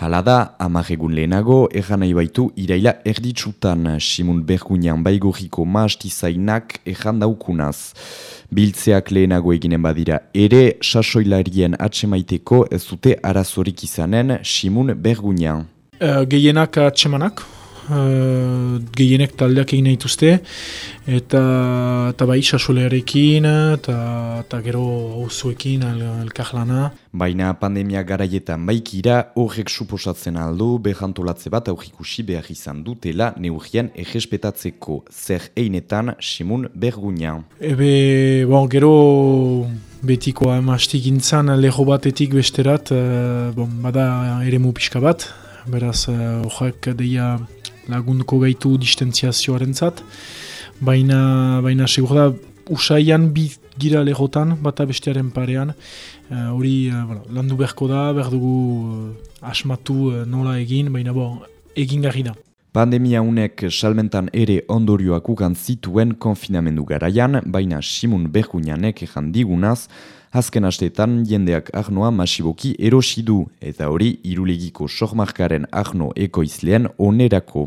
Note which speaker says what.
Speaker 1: Hala da, amaregun lehenago, egan nahi baitu iraila erditsutan Simun Bergunian baigoriko maastizainak egan daukunaz. Biltzeak lehenago eginen badira ere, sasoilarien atsemaiteko ez dute arazorik izanen Simun Bergunian.
Speaker 2: Uh, gehienak atsemanak, uh, gehienek taldeak egin dituzte eta eta bai sasolearekin eta eta gero auzoekin elkarlana.
Speaker 1: Baina pandemia garaietan baikira horrek suposatzen aldu behantolatze bat aurrikusi behar izan dutela neurrian egespetatzeko zer einetan Simun Bergunia.
Speaker 2: Ebe, bon, gero betikoa emastik intzan leho batetik besterat, uh, bon, bada ere mu pixka bat, beraz horrek uh, deia lagunduko gaitu distentziazioaren zat. Baina, baina segur da, usaian bi gira lehotan, bata bestearen parean. Eh, hori uh, landu beharko da, behar dugu uh, asmatu uh, nola egin, baina bo, egin gari da.
Speaker 1: Pandemia unek salmentan ere ondorioak ukan zituen konfinamendu garaian, baina Simun Bergunianek ejan digunaz, azken asteetan jendeak ahnoa masiboki erosidu, eta hori irulegiko sohmarkaren ahno ekoizlean onerako.